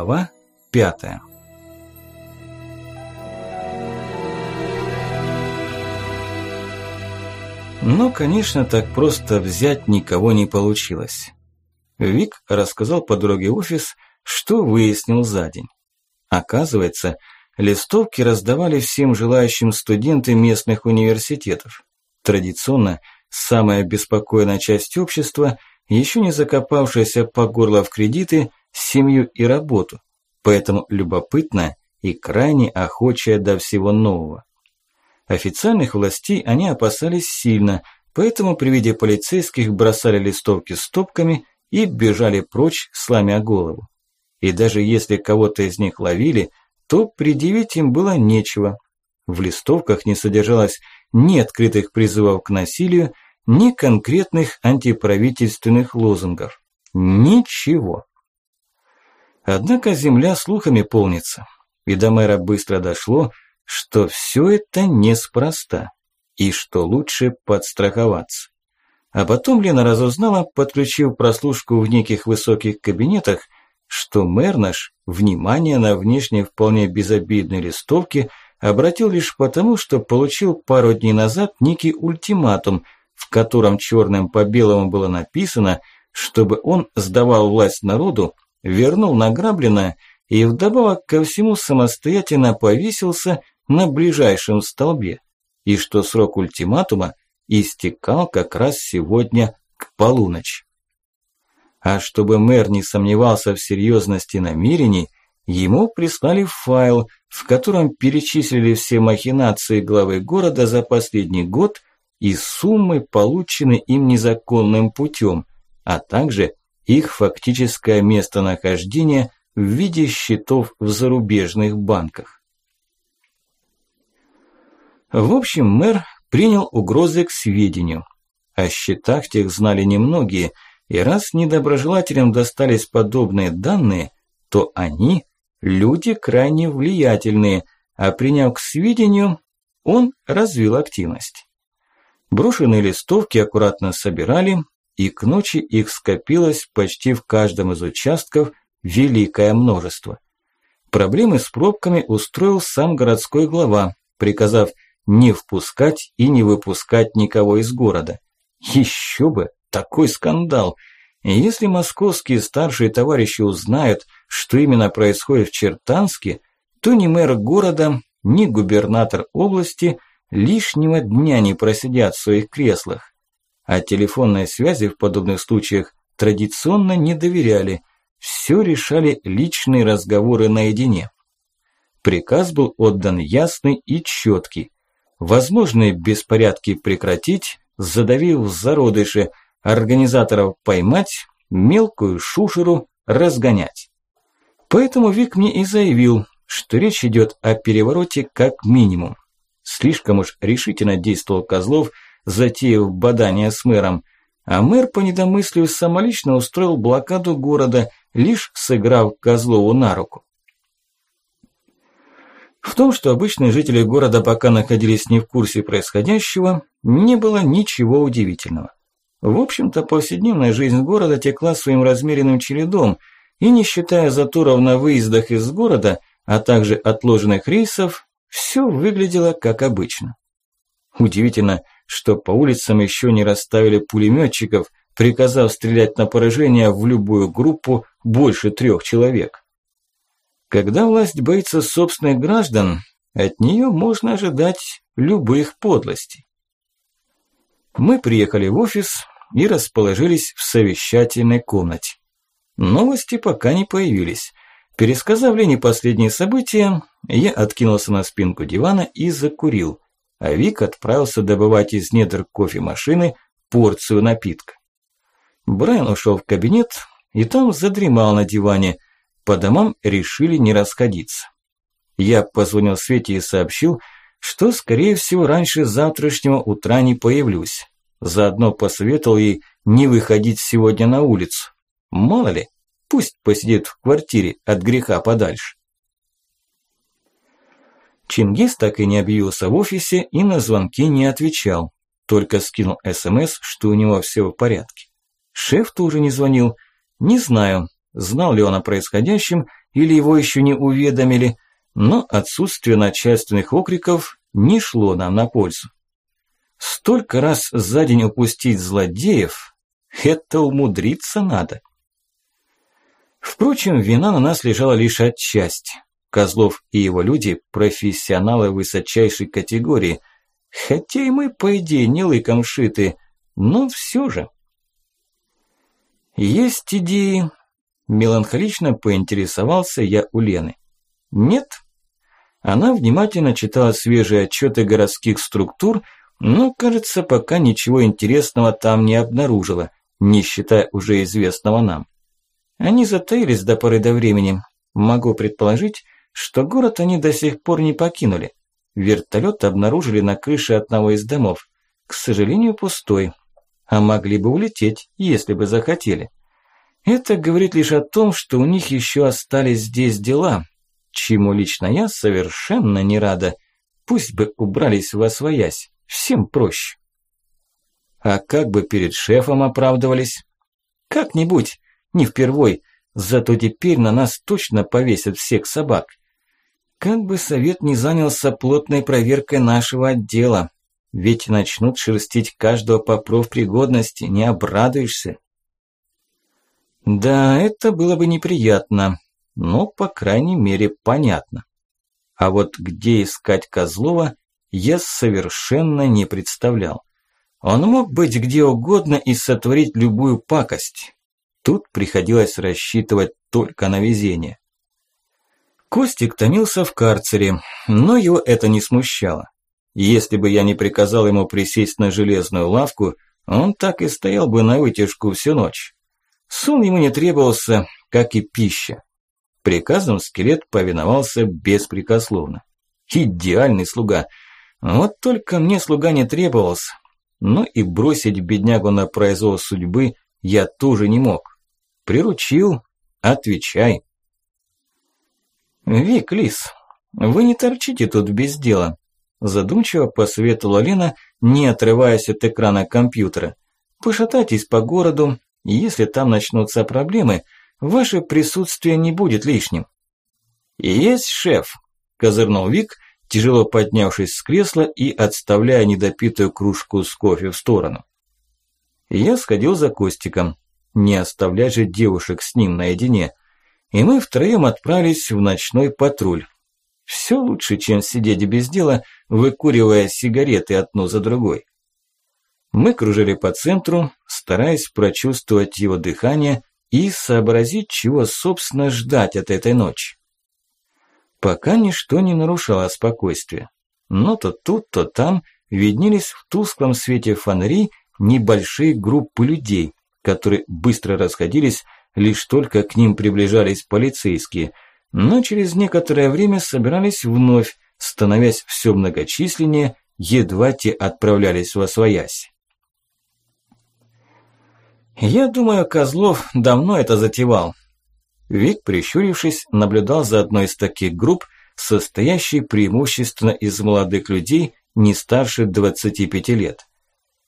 Глава пятая Но, конечно, так просто взять никого не получилось. Вик рассказал по дороге в офис, что выяснил за день. Оказывается, листовки раздавали всем желающим студенты местных университетов. Традиционно самая беспокойная часть общества, еще не закопавшаяся по горло в кредиты, семью и работу, поэтому любопытная и крайне охочая до всего нового. Официальных властей они опасались сильно, поэтому при виде полицейских бросали листовки стопками и бежали прочь, сломя голову. И даже если кого-то из них ловили, то предъявить им было нечего. В листовках не содержалось ни открытых призывов к насилию, ни конкретных антиправительственных лозунгов. Ничего. Однако земля слухами полнится, и до мэра быстро дошло, что все это неспроста, и что лучше подстраховаться. А потом Лена разузнала, подключив прослушку в неких высоких кабинетах, что мэр наш внимание на внешне вполне безобидной листовке обратил лишь потому, что получил пару дней назад некий ультиматум, в котором черным по белому было написано, чтобы он сдавал власть народу, вернул награбленное и вдобавок ко всему самостоятельно повесился на ближайшем столбе, и что срок ультиматума истекал как раз сегодня к полуночи. А чтобы мэр не сомневался в серьезности намерений, ему прислали файл, в котором перечислили все махинации главы города за последний год и суммы, полученные им незаконным путем, а также их фактическое местонахождение в виде счетов в зарубежных банках. В общем, мэр принял угрозы к сведению. О счетах тех знали немногие, и раз недоброжелателям достались подобные данные, то они – люди крайне влиятельные, а приняв к сведению, он развил активность. Брошенные листовки аккуратно собирали, и к ночи их скопилось почти в каждом из участков великое множество. Проблемы с пробками устроил сам городской глава, приказав не впускать и не выпускать никого из города. Еще бы, такой скандал! Если московские старшие товарищи узнают, что именно происходит в Чертанске, то ни мэр города, ни губернатор области лишнего дня не просидят в своих креслах. А телефонной связи в подобных случаях традиционно не доверяли, все решали личные разговоры наедине. Приказ был отдан ясный и четкий возможные беспорядки прекратить, задавив зародыши, организаторов поймать, мелкую шушеру разгонять. Поэтому Вик мне и заявил, что речь идет о перевороте как минимум. Слишком уж решительно действовал Козлов, затеяв бадание с мэром, а мэр по недомыслию самолично устроил блокаду города, лишь сыграв Козлову на руку. В том, что обычные жители города пока находились не в курсе происходящего, не было ничего удивительного. В общем-то, повседневная жизнь города текла своим размеренным чередом, и не считая заторов на выездах из города, а также отложенных рейсов, все выглядело как обычно. Удивительно, что по улицам еще не расставили пулеметчиков, приказав стрелять на поражение в любую группу больше трех человек. Когда власть боится собственных граждан, от нее можно ожидать любых подлостей. Мы приехали в офис и расположились в совещательной комнате. Новости пока не появились. Пересказав Лене последние события, я откинулся на спинку дивана и закурил, а Вик отправился добывать из недр кофемашины порцию напитка. Брайан ушел в кабинет и там задремал на диване – по домам решили не расходиться. Я позвонил Свете и сообщил, что, скорее всего, раньше завтрашнего утра не появлюсь. Заодно посоветовал ей не выходить сегодня на улицу. Мало ли, пусть посидит в квартире от греха подальше. Чингис так и не объявился в офисе и на звонки не отвечал, только скинул СМС, что у него все в порядке. Шеф тоже не звонил. Не знаю, Знал ли он о происходящем или его еще не уведомили, но отсутствие начальственных окриков не шло нам на пользу. Столько раз за день упустить злодеев – это умудриться надо. Впрочем, вина на нас лежала лишь отчасти. Козлов и его люди – профессионалы высочайшей категории, хотя и мы, по идее, не лыком шиты, но все же. Есть идеи, меланхолично поинтересовался я у Лены. Нет? Она внимательно читала свежие отчеты городских структур, но, кажется, пока ничего интересного там не обнаружила, не считая уже известного нам. Они затаились до поры до времени. Могу предположить, что город они до сих пор не покинули. Вертолет обнаружили на крыше одного из домов. К сожалению, пустой. А могли бы улететь, если бы захотели. Это говорит лишь о том, что у них еще остались здесь дела, чему лично я совершенно не рада. Пусть бы убрались в освоясь, всем проще. А как бы перед шефом оправдывались? Как-нибудь, не впервой, зато теперь на нас точно повесят всех собак. Как бы совет не занялся плотной проверкой нашего отдела, ведь начнут шерстить каждого по профпригодности, не обрадуешься. Да, это было бы неприятно, но, по крайней мере, понятно. А вот где искать Козлова, я совершенно не представлял. Он мог быть где угодно и сотворить любую пакость. Тут приходилось рассчитывать только на везение. Костик томился в карцере, но его это не смущало. Если бы я не приказал ему присесть на железную лавку, он так и стоял бы на вытяжку всю ночь. Сон ему не требовался, как и пища. Приказом скелет повиновался беспрекословно. Идеальный слуга. Вот только мне слуга не требовался. Но и бросить беднягу на произвол судьбы я тоже не мог. Приручил, отвечай. Вик, Лис, вы не торчите тут без дела. Задумчиво посоветовала Лена, не отрываясь от экрана компьютера. Пошатайтесь по городу, если там начнутся проблемы, ваше присутствие не будет лишним. «Есть шеф», – козырнул Вик, тяжело поднявшись с кресла и отставляя недопитую кружку с кофе в сторону. Я сходил за Костиком, не оставлять же девушек с ним наедине, и мы втроем отправились в ночной патруль. Все лучше, чем сидеть без дела, выкуривая сигареты одну за другой. Мы кружили по центру, стараясь прочувствовать его дыхание и сообразить, чего, собственно, ждать от этой ночи. Пока ничто не нарушало спокойствие. Но то тут, то там виднелись в тусклом свете фонарей небольшие группы людей, которые быстро расходились, лишь только к ним приближались полицейские, но через некоторое время собирались вновь, становясь все многочисленнее, едва те отправлялись во своясь. Я думаю, Козлов давно это затевал. Вик, прищурившись, наблюдал за одной из таких групп, состоящей преимущественно из молодых людей не старше 25 лет.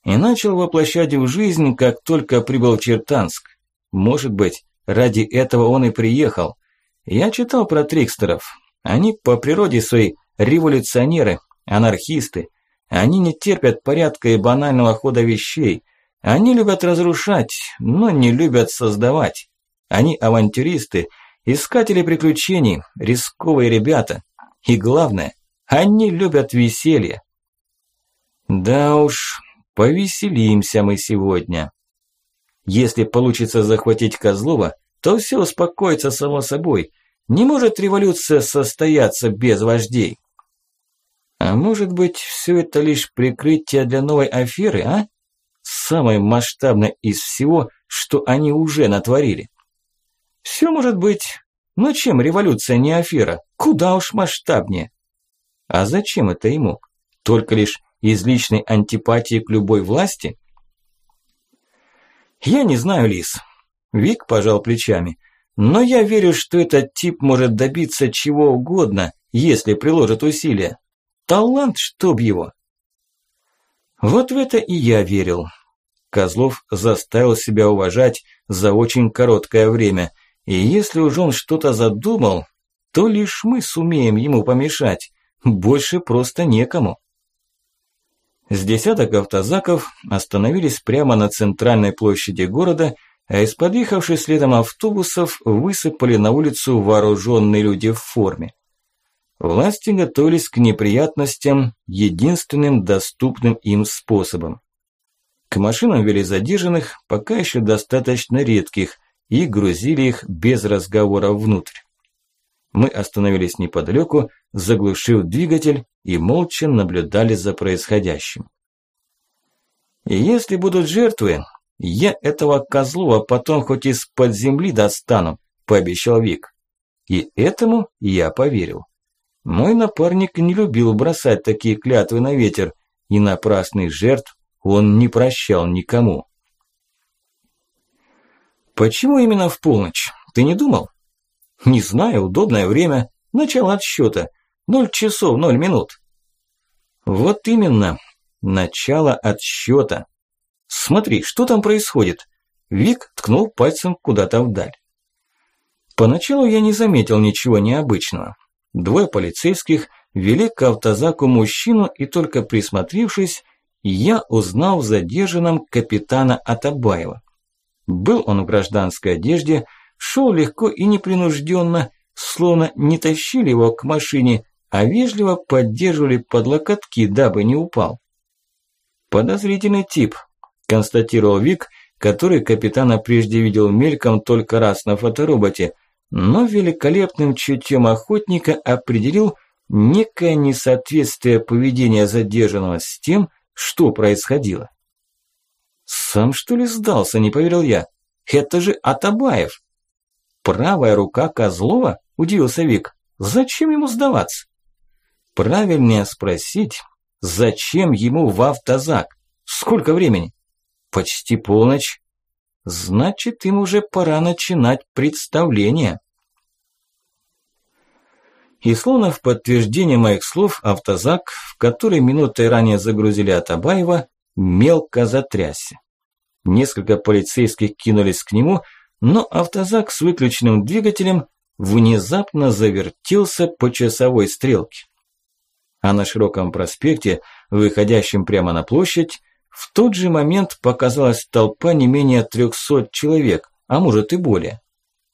И начал воплощать в жизнь, как только прибыл в Чертанск. Может быть, ради этого он и приехал. Я читал про трикстеров. Они по природе своей революционеры, анархисты. Они не терпят порядка и банального хода вещей – они любят разрушать, но не любят создавать. Они авантюристы, искатели приключений, рисковые ребята. И главное, они любят веселье. Да уж, повеселимся мы сегодня. Если получится захватить Козлова, то все успокоится само собой. Не может революция состояться без вождей. А может быть, все это лишь прикрытие для новой аферы, а? самое масштабное из всего, что они уже натворили. Все может быть, но чем революция не афера? Куда уж масштабнее. А зачем это ему? Только лишь из личной антипатии к любой власти? Я не знаю, Лис. Вик пожал плечами. Но я верю, что этот тип может добиться чего угодно, если приложит усилия. Талант, чтоб его. Вот в это и я верил. Козлов заставил себя уважать за очень короткое время, И если уж он что-то задумал, то лишь мы сумеем ему помешать. Больше просто некому. С десяток автозаков остановились прямо на центральной площади города, а из подъехавших следом автобусов высыпали на улицу вооруженные люди в форме. Власти готовились к неприятностям единственным доступным им способом. К машинам вели задержанных, пока еще достаточно редких, и грузили их без разговора внутрь. Мы остановились неподалеку, заглушив двигатель и молча наблюдали за происходящим. И если будут жертвы, я этого Козлова потом хоть из-под земли достану, пообещал Вик. И этому я поверил. Мой напарник не любил бросать такие клятвы на ветер, и напрасных жертв он не прощал никому. Почему именно в полночь? Ты не думал? Не знаю, удобное время. Начало отсчета. Ноль часов, ноль минут. Вот именно. Начало отсчета. Смотри, что там происходит? Вик ткнул пальцем куда-то вдаль. Поначалу я не заметил ничего необычного. Двое полицейских вели к автозаку мужчину, и только присмотревшись, я узнал в задержанном капитана Атабаева. Был он в гражданской одежде, шел легко и непринужденно, словно не тащили его к машине, а вежливо поддерживали под локотки, дабы не упал. «Подозрительный тип», – констатировал Вик, который капитана прежде видел мельком только раз на фотороботе, но великолепным чутьем охотника определил некое несоответствие поведения задержанного с тем, что происходило. «Сам что ли сдался?» – не поверил я. «Это же Атабаев!» «Правая рука Козлова?» – удивился Вик. «Зачем ему сдаваться?» «Правильнее спросить, зачем ему в автозак? Сколько времени?» «Почти полночь. Значит, им уже пора начинать представление». И словно в подтверждение моих слов, автозак, в который минутой ранее загрузили Атабаева, мелко затрясся. Несколько полицейских кинулись к нему, но автозак с выключенным двигателем внезапно завертелся по часовой стрелке. А на широком проспекте, выходящем прямо на площадь, в тот же момент показалась толпа не менее трехсот человек, а может и более.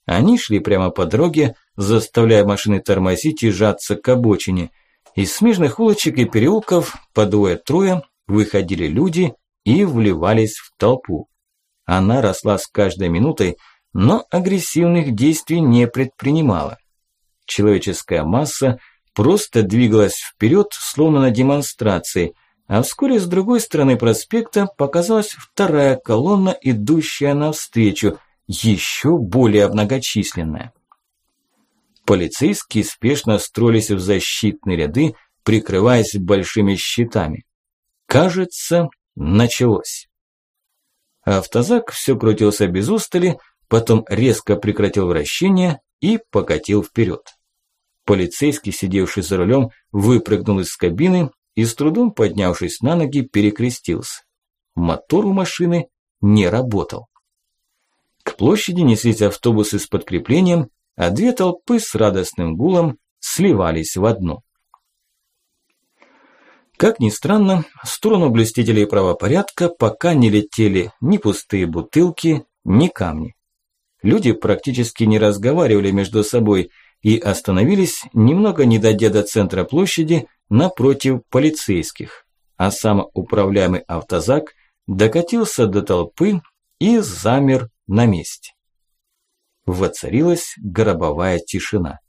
Они шли прямо по дороге, заставляя машины тормозить и сжаться к обочине. Из смежных улочек и переулков по двое-трое выходили люди и вливались в толпу. Она росла с каждой минутой, но агрессивных действий не предпринимала. Человеческая масса просто двигалась вперед, словно на демонстрации, а вскоре с другой стороны проспекта показалась вторая колонна, идущая навстречу, еще более многочисленная. Полицейские спешно строились в защитные ряды, прикрываясь большими щитами. Кажется, началось. Автозак все крутился без устали, потом резко прекратил вращение и покатил вперед. Полицейский, сидевший за рулем, выпрыгнул из кабины и с трудом поднявшись на ноги, перекрестился. Мотор у машины не работал. К площади неслись автобусы с подкреплением, а две толпы с радостным гулом сливались в одну. Как ни странно, в сторону блюстителей правопорядка пока не летели ни пустые бутылки, ни камни. Люди практически не разговаривали между собой и остановились, немного не дойдя до центра площади, напротив полицейских, а сам управляемый автозак докатился до толпы и замер на месте воцарилась гробовая тишина.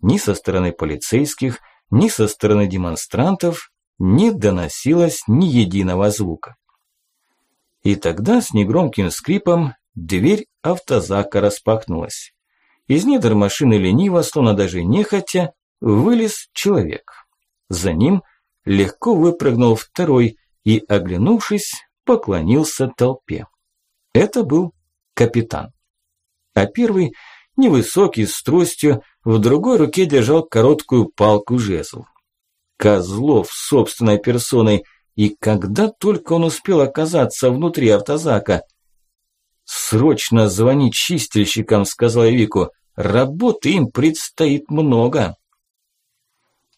Ни со стороны полицейских, ни со стороны демонстрантов не доносилось ни единого звука. И тогда с негромким скрипом дверь автозака распахнулась. Из недр машины лениво, словно даже нехотя, вылез человек. За ним легко выпрыгнул второй и, оглянувшись, поклонился толпе. Это был капитан а первый, невысокий, с тростью, в другой руке держал короткую палку-жезл. Козлов собственной персоной, и когда только он успел оказаться внутри автозака. «Срочно звони чистильщикам», – сказал я Вику. «Работы им предстоит много».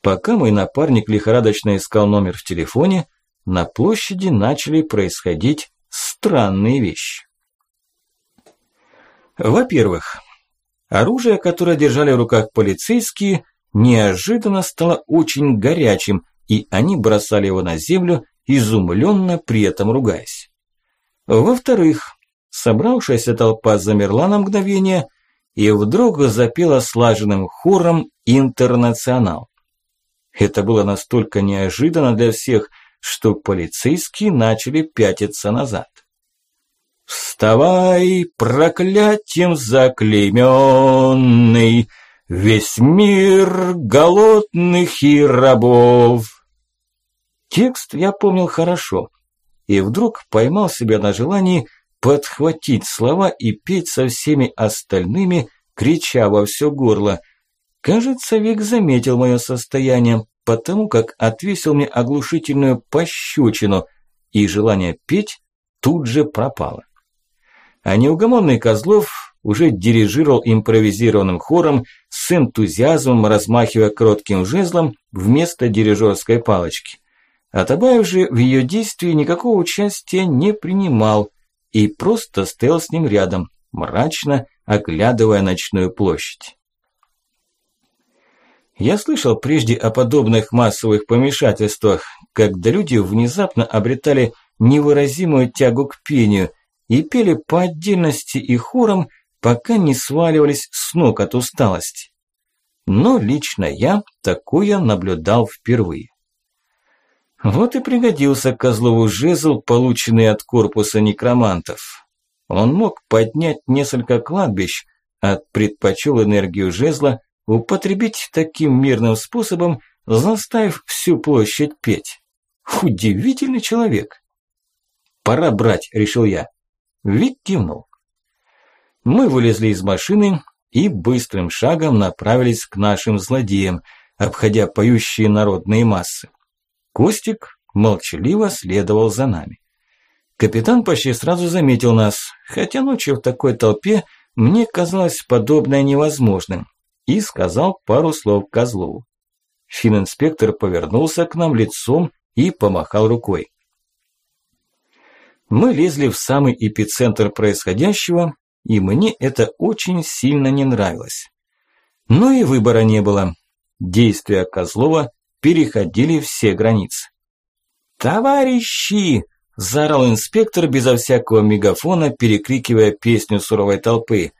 Пока мой напарник лихорадочно искал номер в телефоне, на площади начали происходить странные вещи. Во-первых, оружие, которое держали в руках полицейские, неожиданно стало очень горячим, и они бросали его на землю, изумленно при этом ругаясь. Во-вторых, собравшаяся толпа замерла на мгновение и вдруг запела слаженным хором «Интернационал». Это было настолько неожиданно для всех, что полицейские начали пятиться назад. «Вставай, проклятием заклеймённый, весь мир голодных и рабов!» Текст я помнил хорошо, и вдруг поймал себя на желании подхватить слова и петь со всеми остальными, крича во все горло. Кажется, Вик заметил мое состояние, потому как отвесил мне оглушительную пощечину, и желание петь тут же пропало. А неугомонный Козлов уже дирижировал импровизированным хором с энтузиазмом, размахивая коротким жезлом вместо дирижерской палочки. Атабаев же в ее действии никакого участия не принимал и просто стоял с ним рядом, мрачно оглядывая ночную площадь. Я слышал прежде о подобных массовых помешательствах, когда люди внезапно обретали невыразимую тягу к пению и пели по отдельности и хором, пока не сваливались с ног от усталости. Но лично я такое наблюдал впервые. Вот и пригодился Козлову жезл, полученный от корпуса некромантов. Он мог поднять несколько кладбищ, а предпочел энергию жезла употребить таким мирным способом, заставив всю площадь петь. Удивительный человек. «Пора брать», – решил я. Вик кивнул. Мы вылезли из машины и быстрым шагом направились к нашим злодеям, обходя поющие народные массы. Костик молчаливо следовал за нами. Капитан почти сразу заметил нас, хотя ночью в такой толпе мне казалось подобное невозможным, и сказал пару слов Козлову. Фининспектор повернулся к нам лицом и помахал рукой. Мы лезли в самый эпицентр происходящего, и мне это очень сильно не нравилось. Но и выбора не было. Действия Козлова переходили все границы. «Товарищи!» – заорал инспектор безо всякого мегафона, перекрикивая песню суровой толпы.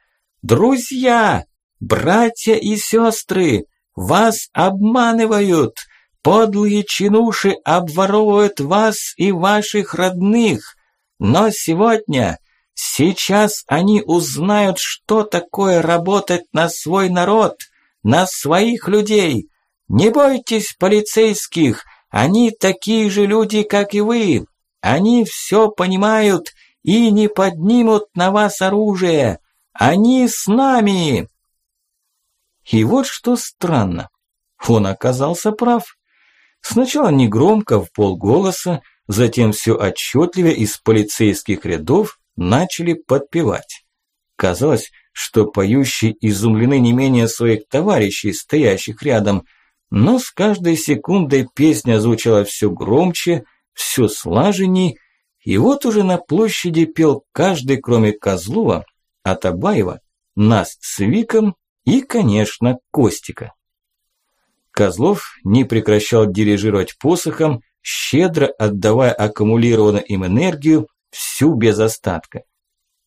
«Друзья! Братья и сестры! Вас обманывают! Подлые чинуши обворовывают вас и ваших родных! Но сегодня, сейчас они узнают, что такое работать на свой народ, на своих людей!» Не бойтесь полицейских, они такие же люди, как и вы. Они все понимают и не поднимут на вас оружие. Они с нами. И вот что странно. Он оказался прав. Сначала негромко, в полголоса, затем все отчетливее из полицейских рядов начали подпевать. Казалось, что поющие изумлены не менее своих товарищей, стоящих рядом – но с каждой секундой песня звучала все громче, все слаженней, и вот уже на площади пел каждый, кроме Козлова, Атабаева, нас с Виком и, конечно, Костика. Козлов не прекращал дирижировать посохом, щедро отдавая аккумулированную им энергию всю без остатка.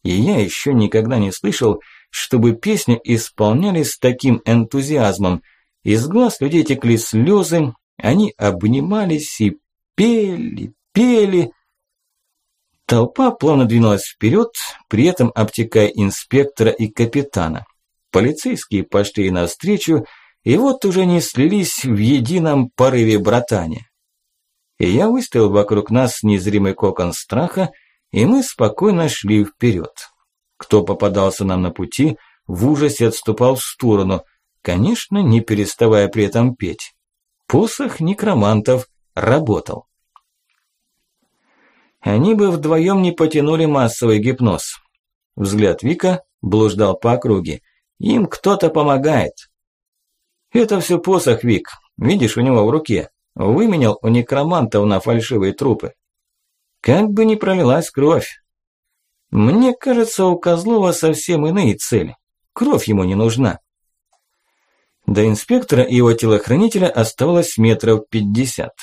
И я еще никогда не слышал, чтобы песню исполняли с таким энтузиазмом – из глаз людей текли слезы, они обнимались и пели, пели. Толпа плавно двинулась вперед, при этом обтекая инспектора и капитана. Полицейские пошли навстречу, и вот уже не слились в едином порыве братания. И я выставил вокруг нас незримый кокон страха, и мы спокойно шли вперед. Кто попадался нам на пути, в ужасе отступал в сторону – конечно, не переставая при этом петь. Посох некромантов работал. Они бы вдвоем не потянули массовый гипноз. Взгляд Вика блуждал по округе. Им кто-то помогает. Это все посох, Вик. Видишь, у него в руке. Выменял у некромантов на фальшивые трупы. Как бы ни пролилась кровь. Мне кажется, у Козлова совсем иные цели. Кровь ему не нужна. До инспектора и его телохранителя оставалось метров пятьдесят.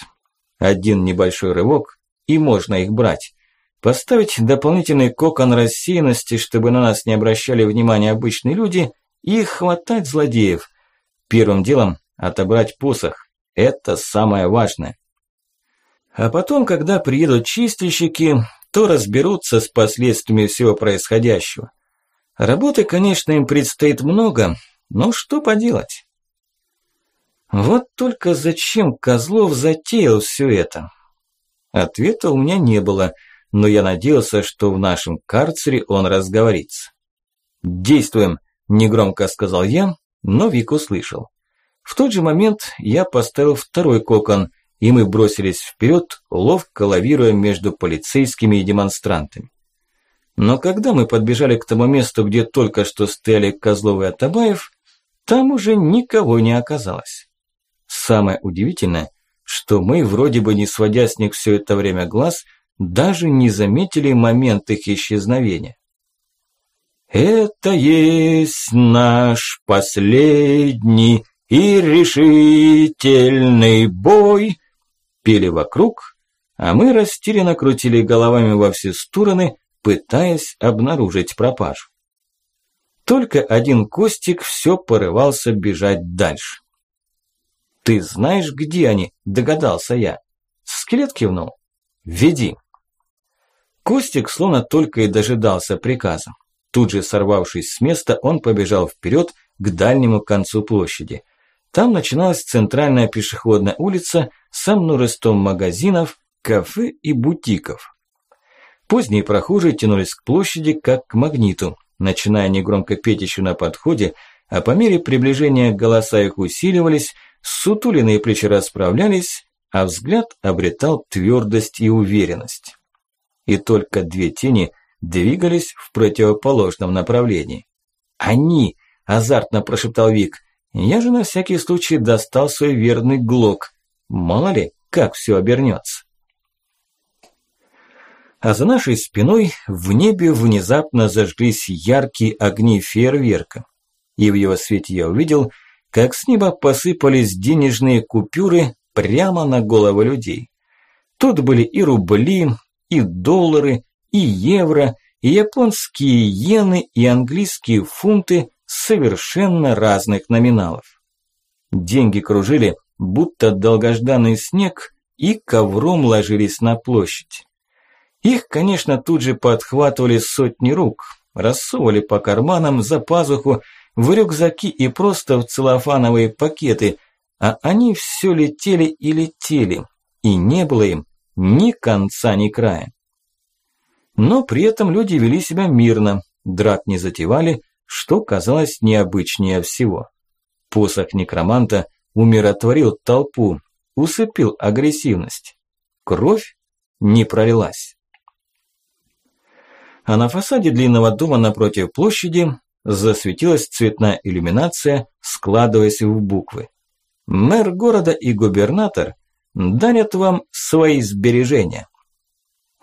Один небольшой рывок, и можно их брать. Поставить дополнительный кокон рассеянности, чтобы на нас не обращали внимания обычные люди, и хватать злодеев. Первым делом отобрать посох. Это самое важное. А потом, когда приедут чистильщики, то разберутся с последствиями всего происходящего. Работы, конечно, им предстоит много, но что поделать? Вот только зачем Козлов затеял все это? Ответа у меня не было, но я надеялся, что в нашем карцере он разговорится. «Действуем!» – негромко сказал я, но Вик услышал. В тот же момент я поставил второй кокон, и мы бросились вперед, ловко лавируя между полицейскими и демонстрантами. Но когда мы подбежали к тому месту, где только что стояли Козлов и Атабаев, там уже никого не оказалось. Самое удивительное, что мы, вроде бы не сводя с них все это время глаз, даже не заметили момент их исчезновения. «Это есть наш последний и решительный бой!» Пели вокруг, а мы растерянно крутили головами во все стороны, пытаясь обнаружить пропажу. Только один Костик все порывался бежать дальше. «Ты знаешь, где они?» – догадался я. Скелет кивнул. «Веди». Костик словно только и дожидался приказа. Тут же сорвавшись с места, он побежал вперед к дальнему концу площади. Там начиналась центральная пешеходная улица со множеством магазинов, кафе и бутиков. Поздние прохожие тянулись к площади как к магниту, начиная негромко петь еще на подходе, а по мере приближения голоса их усиливались, Сутулиные плечи расправлялись, а взгляд обретал твердость и уверенность. И только две тени двигались в противоположном направлении. «Они!» – азартно прошептал Вик. «Я же на всякий случай достал свой верный глок. Мало ли, как все обернется». А за нашей спиной в небе внезапно зажглись яркие огни фейерверка. И в его свете я увидел, как с неба посыпались денежные купюры прямо на головы людей. Тут были и рубли, и доллары, и евро, и японские иены, и английские фунты совершенно разных номиналов. Деньги кружили, будто долгожданный снег, и ковром ложились на площадь. Их, конечно, тут же подхватывали сотни рук, рассовывали по карманам, за пазуху, в рюкзаки и просто в целлофановые пакеты, а они все летели и летели, и не было им ни конца, ни края. Но при этом люди вели себя мирно, драк не затевали, что казалось необычнее всего. Посох некроманта умиротворил толпу, усыпил агрессивность. Кровь не пролилась. А на фасаде длинного дома напротив площади засветилась цветная иллюминация, складываясь в буквы. Мэр города и губернатор дарят вам свои сбережения.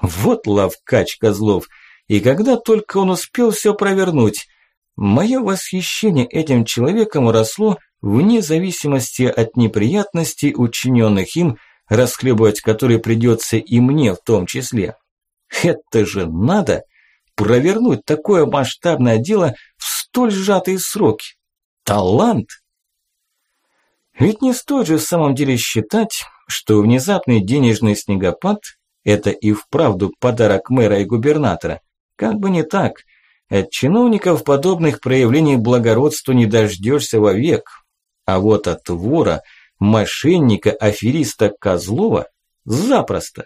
Вот лавкач Козлов, и когда только он успел все провернуть, мое восхищение этим человеком росло вне зависимости от неприятностей, учиненных им, расхлебывать которые придется и мне в том числе. Это же надо провернуть такое масштабное дело столь сжатые сроки. Талант! Ведь не стоит же в самом деле считать, что внезапный денежный снегопад – это и вправду подарок мэра и губернатора. Как бы не так. От чиновников подобных проявлений благородства не дождешься вовек. А вот от вора, мошенника, афериста Козлова – запросто.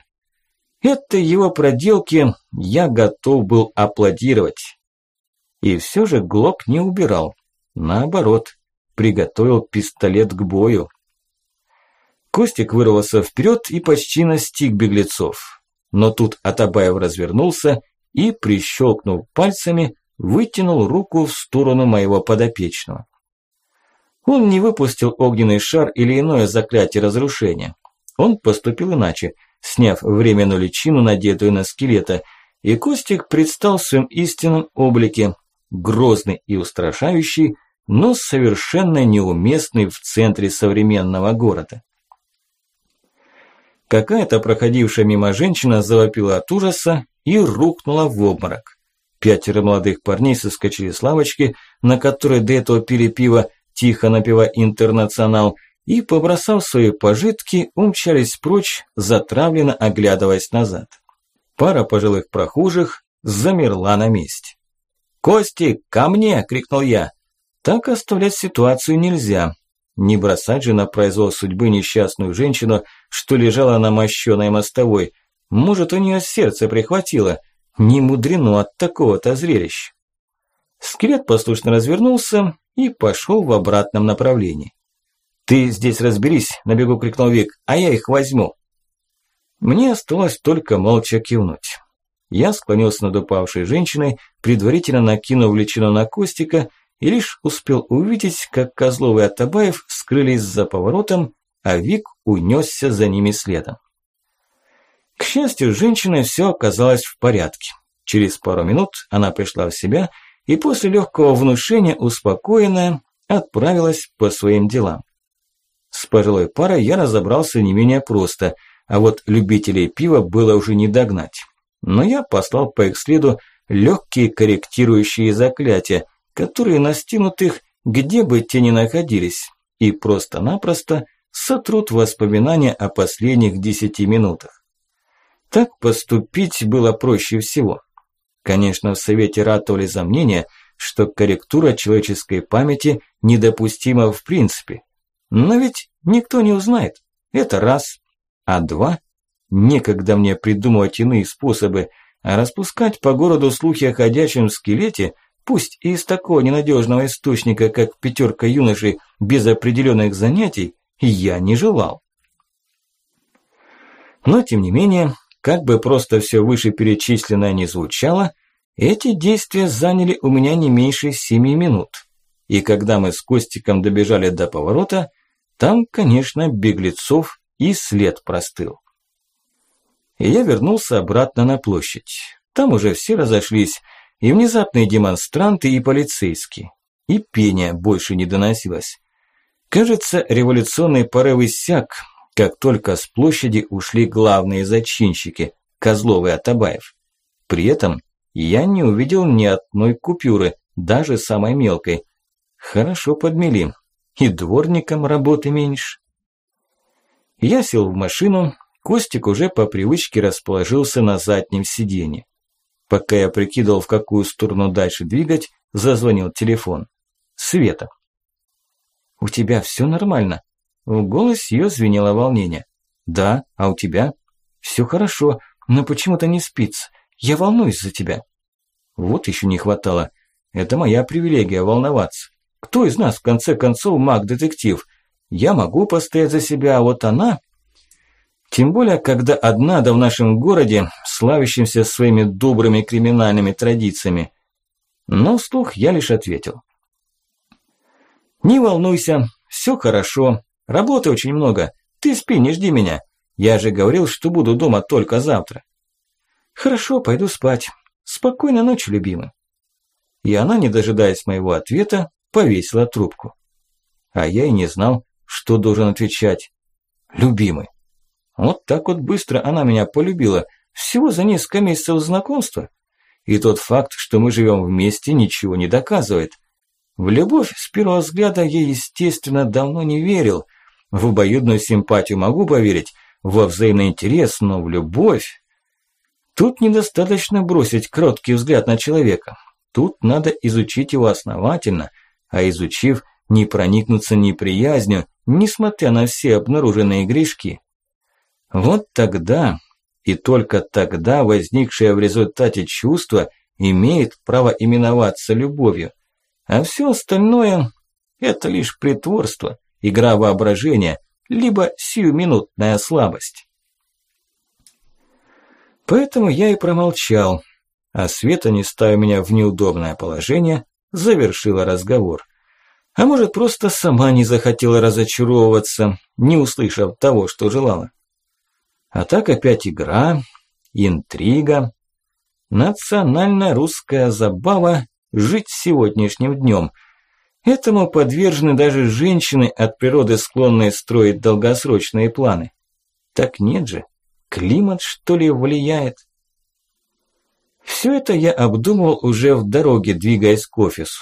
Это его проделки я готов был аплодировать. И все же Глок не убирал. Наоборот, приготовил пистолет к бою. Костик вырвался вперед и почти настиг беглецов. Но тут Атабаев развернулся и, прищелкнув пальцами, вытянул руку в сторону моего подопечного. Он не выпустил огненный шар или иное заклятие разрушения. Он поступил иначе, сняв временную личину, надетую на скелета, и Костик предстал в своем истинном облике, грозный и устрашающий, но совершенно неуместный в центре современного города. Какая-то проходившая мимо женщина завопила от ужаса и рухнула в обморок. Пятеро молодых парней соскочили с лавочки, на которой до этого пили пиво, тихо напивая интернационал, и, побросав свои пожитки, умчались прочь, затравленно оглядываясь назад. Пара пожилых прохожих замерла на месте. «Кости, ко мне!» – крикнул я. Так оставлять ситуацию нельзя. Не бросать же на произвол судьбы несчастную женщину, что лежала на мощеной мостовой. Может, у нее сердце прихватило. Не мудрено от такого-то зрелища. Скелет послушно развернулся и пошел в обратном направлении. «Ты здесь разберись», – на бегу крикнул Вик, – «а я их возьму». Мне осталось только молча кивнуть. Я склонился над упавшей женщиной, предварительно накинув личину на Костика – и лишь успел увидеть, как Козлов и Атабаев скрылись за поворотом, а Вик унесся за ними следом. К счастью, женщины все оказалось в порядке. Через пару минут она пришла в себя и после легкого внушения, успокоенная, отправилась по своим делам. С пожилой парой я разобрался не менее просто, а вот любителей пива было уже не догнать. Но я послал по их следу легкие корректирующие заклятия, которые настигнут их, где бы те ни находились, и просто-напросто сотрут воспоминания о последних десяти минутах. Так поступить было проще всего. Конечно, в Совете ратовали за мнение, что корректура человеческой памяти недопустима в принципе. Но ведь никто не узнает. Это раз. А два. Некогда мне придумывать иные способы, а распускать по городу слухи о ходячем скелете Пусть и из такого ненадежного источника, как пятерка юношей без определенных занятий, я не желал. Но тем не менее, как бы просто все вышеперечисленное не звучало, эти действия заняли у меня не меньше семи минут. И когда мы с Костиком добежали до поворота, там, конечно, беглецов и след простыл. И я вернулся обратно на площадь. Там уже все разошлись, и внезапные демонстранты, и полицейские. И пение больше не доносилось. Кажется, революционный порыв иссяк, как только с площади ушли главные зачинщики – Козлов и Атабаев. При этом я не увидел ни одной купюры, даже самой мелкой. Хорошо подмели. И дворникам работы меньше. Я сел в машину, Костик уже по привычке расположился на заднем сиденье. Пока я прикидывал, в какую сторону дальше двигать, зазвонил телефон. Света. «У тебя все нормально?» В голосе ее звенело волнение. «Да, а у тебя?» «Все хорошо, но почему-то не спится. Я волнуюсь за тебя». Вот еще не хватало. Это моя привилегия волноваться. Кто из нас, в конце концов, маг-детектив? Я могу постоять за себя, а вот она... Тем более, когда одна да в нашем городе, славящемся своими добрыми криминальными традициями. Но вслух я лишь ответил. «Не волнуйся, все хорошо. Работы очень много. Ты спи, не жди меня. Я же говорил, что буду дома только завтра». «Хорошо, пойду спать. Спокойной ночи, любимый». И она, не дожидаясь моего ответа, повесила трубку. А я и не знал, что должен отвечать. «Любимый». Вот так вот быстро она меня полюбила, всего за несколько месяцев знакомства. И тот факт, что мы живем вместе, ничего не доказывает. В любовь с первого взгляда я, естественно, давно не верил. В обоюдную симпатию могу поверить, во взаимный интерес, но в любовь... Тут недостаточно бросить кроткий взгляд на человека. Тут надо изучить его основательно, а изучив, не проникнуться неприязнью, несмотря на все обнаруженные грешки. Вот тогда и только тогда возникшее в результате чувство имеет право именоваться любовью. А все остальное – это лишь притворство, игра воображения, либо сиюминутная слабость. Поэтому я и промолчал. а Света, не ставя меня в неудобное положение, завершила разговор. А может, просто сама не захотела разочаровываться, не услышав того, что желала. А так опять игра, интрига, национальная русская забава жить сегодняшним днем. Этому подвержены даже женщины от природы склонные строить долгосрочные планы. Так нет же, климат что ли влияет? Все это я обдумывал уже в дороге, двигаясь к офису.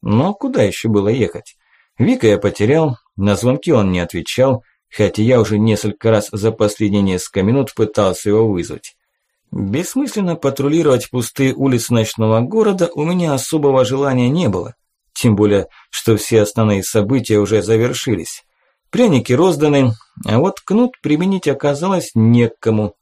Но куда еще было ехать? Вика я потерял, на звонки он не отвечал, хотя я уже несколько раз за последние несколько минут пытался его вызвать. Бессмысленно патрулировать пустые улицы ночного города у меня особого желания не было. Тем более, что все основные события уже завершились. Пряники розданы, а вот кнут применить оказалось некому.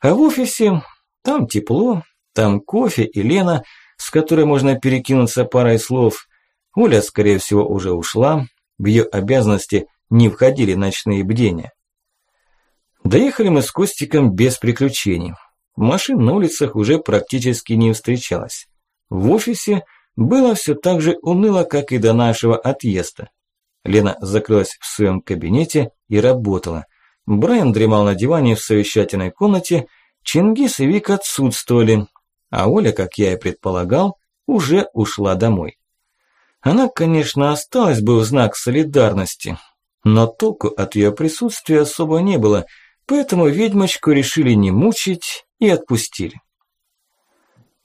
А в офисе там тепло, там кофе и Лена, с которой можно перекинуться парой слов. Оля, скорее всего, уже ушла, в ее обязанности не входили ночные бдения. Доехали мы с Костиком без приключений. Машин на улицах уже практически не встречалось. В офисе было все так же уныло, как и до нашего отъезда. Лена закрылась в своем кабинете и работала. Брайан дремал на диване в совещательной комнате, Чингис и Вик отсутствовали, а Оля, как я и предполагал, уже ушла домой. Она, конечно, осталась бы в знак солидарности, но толку от ее присутствия особо не было, поэтому ведьмочку решили не мучить и отпустили.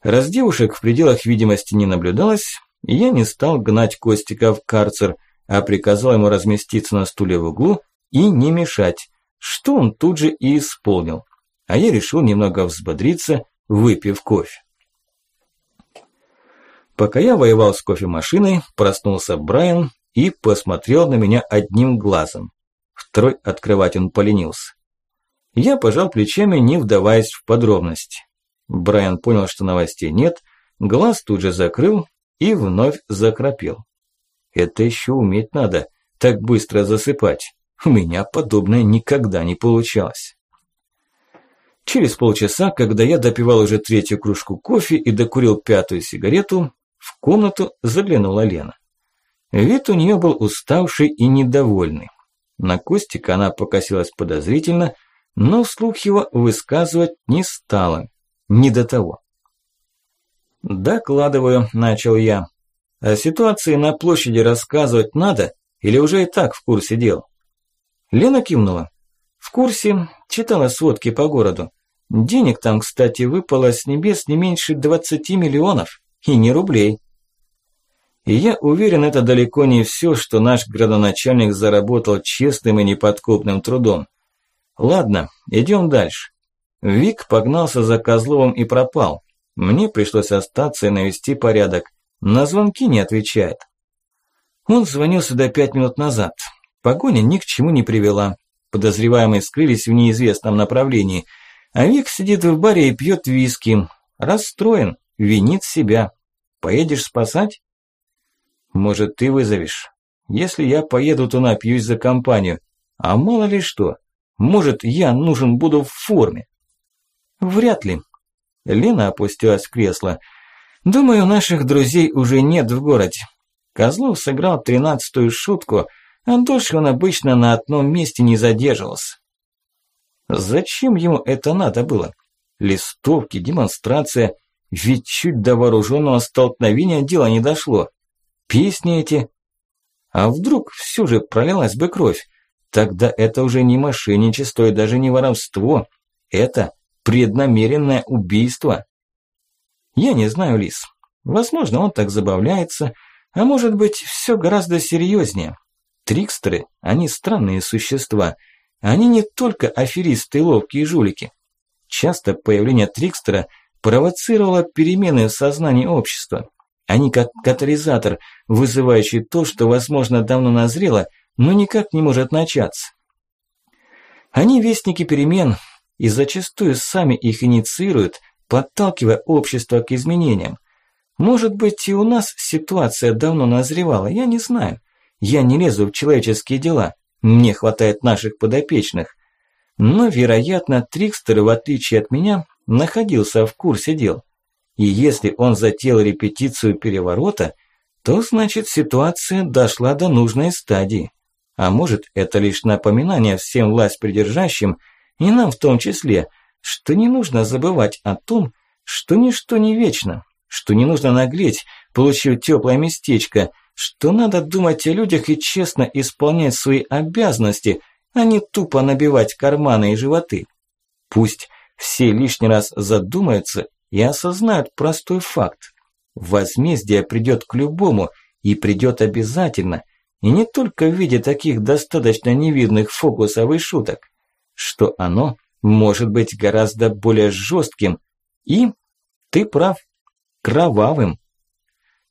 Раз девушек в пределах видимости не наблюдалось, я не стал гнать Костика в карцер, а приказал ему разместиться на стуле в углу и не мешать, что он тут же и исполнил. А я решил немного взбодриться, выпив кофе. Пока я воевал с кофемашиной, проснулся Брайан и посмотрел на меня одним глазом. Второй открывать он поленился. Я пожал плечами, не вдаваясь в подробности. Брайан понял, что новостей нет, глаз тут же закрыл и вновь закропил. Это еще уметь надо, так быстро засыпать. У меня подобное никогда не получалось. Через полчаса, когда я допивал уже третью кружку кофе и докурил пятую сигарету, в комнату заглянула Лена. Вид у нее был уставший и недовольный. На Костика она покосилась подозрительно, но вслух его высказывать не стала. Не до того. «Докладываю», – начал я. «О ситуации на площади рассказывать надо или уже и так в курсе дел?» Лена кивнула. «В курсе, читала сводки по городу. Денег там, кстати, выпало с небес не меньше 20 миллионов. И не рублей. И я уверен, это далеко не все, что наш градоначальник заработал честным и неподкупным трудом. Ладно, идем дальше. Вик погнался за Козловым и пропал. Мне пришлось остаться и навести порядок. На звонки не отвечает. Он звонил сюда пять минут назад. Погоня ни к чему не привела. Подозреваемые скрылись в неизвестном направлении. А Вик сидит в баре и пьет виски. Расстроен, винит себя. Поедешь спасать? Может, ты вызовешь? Если я поеду, то напьюсь за компанию. А мало ли что. Может, я нужен буду в форме. Вряд ли. Лена опустилась в кресло. Думаю, наших друзей уже нет в городе. Козлов сыграл тринадцатую шутку, а дольше он обычно на одном месте не задерживался. Зачем ему это надо было? Листовки, демонстрация. Ведь чуть до вооруженного столкновения дело не дошло. Песни эти. А вдруг все же пролилась бы кровь? Тогда это уже не мошенничество и даже не воровство. Это преднамеренное убийство. Я не знаю, Лис. Возможно, он так забавляется, а может быть, все гораздо серьезнее. Трикстеры, они странные существа. Они не только аферисты и ловкие жулики. Часто появление Трикстера – провоцировала перемены в сознании общества. Они как катализатор, вызывающий то, что, возможно, давно назрело, но никак не может начаться. Они вестники перемен и зачастую сами их инициируют, подталкивая общество к изменениям. Может быть, и у нас ситуация давно назревала, я не знаю. Я не лезу в человеческие дела, мне хватает наших подопечных. Но, вероятно, Трикстеры, в отличие от меня, находился в курсе дел. И если он затеял репетицию переворота, то значит ситуация дошла до нужной стадии. А может это лишь напоминание всем власть придержащим, и нам в том числе, что не нужно забывать о том, что ничто не вечно, что не нужно наглеть, получив теплое местечко, что надо думать о людях и честно исполнять свои обязанности, а не тупо набивать карманы и животы. Пусть все лишний раз задумаются и осознают простой факт. Возмездие придет к любому и придет обязательно, и не только в виде таких достаточно невидных фокусов и шуток, что оно может быть гораздо более жестким и, ты прав, кровавым.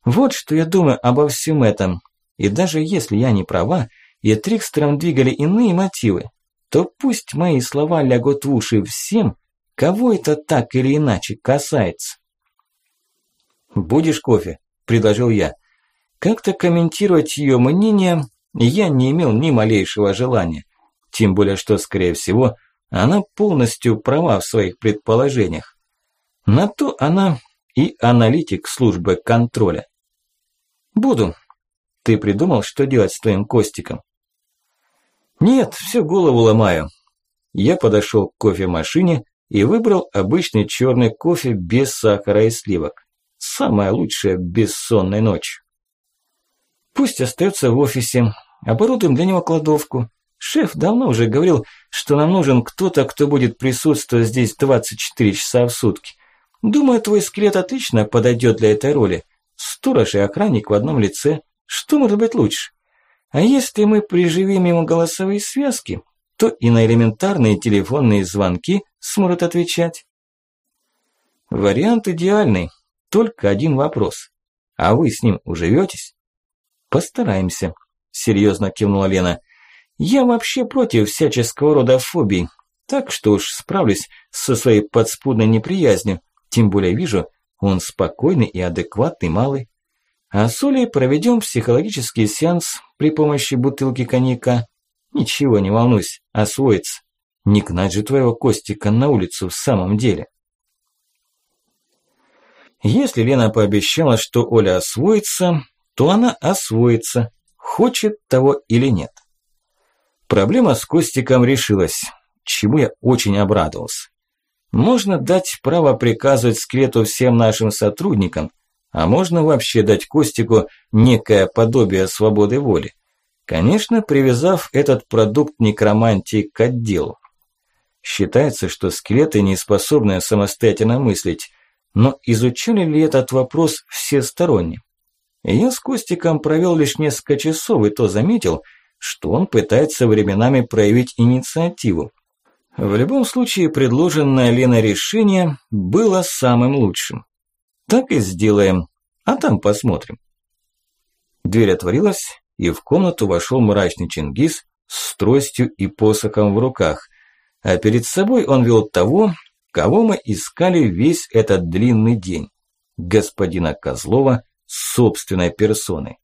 Вот что я думаю обо всем этом. И даже если я не права, и Трикстером двигали иные мотивы, то пусть мои слова лягут в уши всем, кого это так или иначе касается. «Будешь кофе?» – предложил я. Как-то комментировать ее мнение я не имел ни малейшего желания. Тем более, что, скорее всего, она полностью права в своих предположениях. На то она и аналитик службы контроля. «Буду. Ты придумал, что делать с твоим Костиком?» «Нет, всю голову ломаю». Я подошел к кофемашине и выбрал обычный черный кофе без сахара и сливок. Самая лучшая бессонной ночь. Пусть остается в офисе. Оборудуем для него кладовку. Шеф давно уже говорил, что нам нужен кто-то, кто будет присутствовать здесь 24 часа в сутки. Думаю, твой скелет отлично подойдет для этой роли. Сторож и охранник в одном лице. Что может быть лучше? А если мы приживем ему голосовые связки, то и на элементарные телефонные звонки сможет отвечать. Вариант идеальный, только один вопрос. А вы с ним уживетесь? Постараемся, серьезно кивнула Лена. Я вообще против всяческого рода фобий, так что уж справлюсь со своей подспудной неприязнью, тем более вижу, он спокойный и адекватный малый. А с Олей проведем психологический сеанс при помощи бутылки коньяка. Ничего, не волнуйся, освоится. Не гнать же твоего Костика на улицу в самом деле. Если Лена пообещала, что Оля освоится, то она освоится, хочет того или нет. Проблема с Костиком решилась, чему я очень обрадовался. Можно дать право приказывать скелету всем нашим сотрудникам, а можно вообще дать Костику некое подобие свободы воли. Конечно, привязав этот продукт некромантии к отделу. Считается, что скелеты не способны самостоятельно мыслить, но изучали ли этот вопрос всесторонне? Я с Костиком провел лишь несколько часов и то заметил, что он пытается временами проявить инициативу. В любом случае, предложенное Леной решение было самым лучшим. Так и сделаем, а там посмотрим. Дверь отворилась, и в комнату вошел мрачный Чингис с тростью и посохом в руках, а перед собой он вел того, кого мы искали весь этот длинный день, господина Козлова собственной персоной.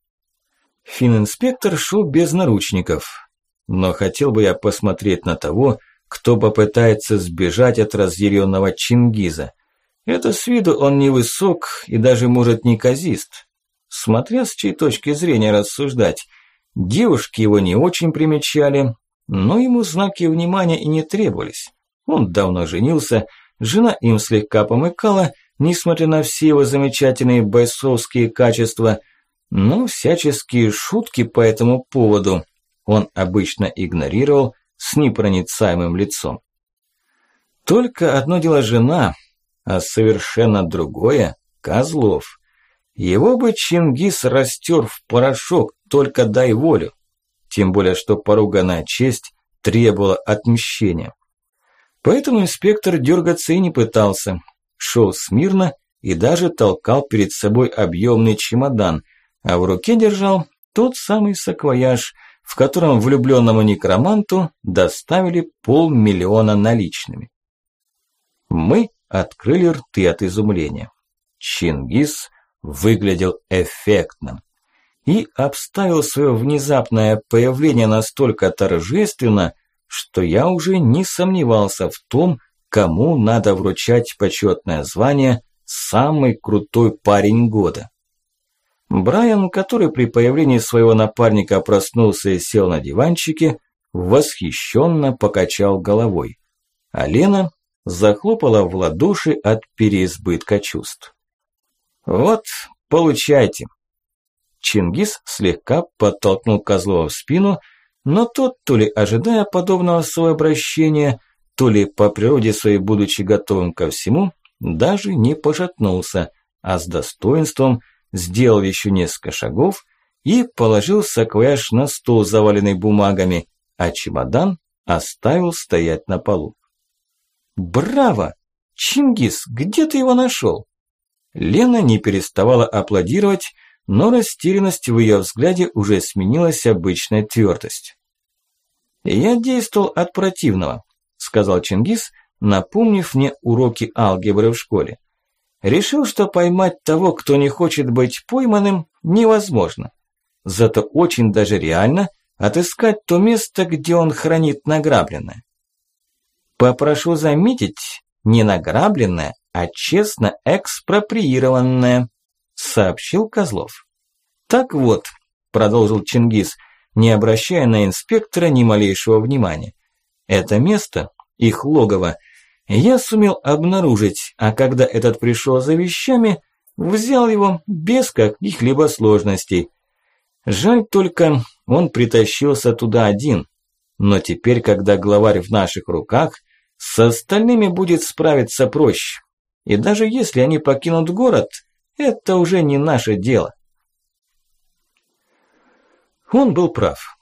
Фининспектор шел без наручников, но хотел бы я посмотреть на того, кто попытается сбежать от разъяренного Чингиза. Это с виду он невысок и даже может неказист. Смотря с чьей точки зрения рассуждать, девушки его не очень примечали, но ему знаки внимания и не требовались. Он давно женился, жена им слегка помыкала, несмотря на все его замечательные бойцовские качества, но всяческие шутки по этому поводу он обычно игнорировал с непроницаемым лицом. Только одно дело жена, а совершенно другое – Козлов. Его бы Чингис растер в порошок, только дай волю. Тем более, что поруганная честь требовала отмщения. Поэтому инспектор дергаться и не пытался. Шел смирно и даже толкал перед собой объемный чемодан, а в руке держал тот самый саквояж, в котором влюбленному некроманту доставили полмиллиона наличными. Мы открыли рты от изумления. Чингис выглядел эффектным и обставил свое внезапное появление настолько торжественно, что я уже не сомневался в том, кому надо вручать почетное звание самый крутой парень года. Брайан, который при появлении своего напарника проснулся и сел на диванчике, восхищенно покачал головой. А Лена захлопала в ладоши от переизбытка чувств. «Вот, получайте». Чингис слегка подтолкнул Козлова в спину, но тот, то ли ожидая подобного своего обращения, то ли по природе своей будучи готовым ко всему, даже не пошатнулся, а с достоинством сделал еще несколько шагов и положил саквояж на стол, заваленный бумагами, а чемодан оставил стоять на полу. «Браво! Чингис, где ты его нашел?» Лена не переставала аплодировать, но растерянность в ее взгляде уже сменилась обычной твердость. «Я действовал от противного», – сказал Чингис, напомнив мне уроки алгебры в школе. Решил, что поймать того, кто не хочет быть пойманным, невозможно. Зато очень даже реально отыскать то место, где он хранит награбленное. Попрошу заметить, не награбленное, а честно экспроприированное, сообщил Козлов. Так вот, продолжил Чингис, не обращая на инспектора ни малейшего внимания. Это место, их логово, я сумел обнаружить, а когда этот пришел за вещами, взял его без каких-либо сложностей. Жаль только, он притащился туда один. Но теперь, когда главарь в наших руках, с остальными будет справиться проще. И даже если они покинут город, это уже не наше дело. Он был прав.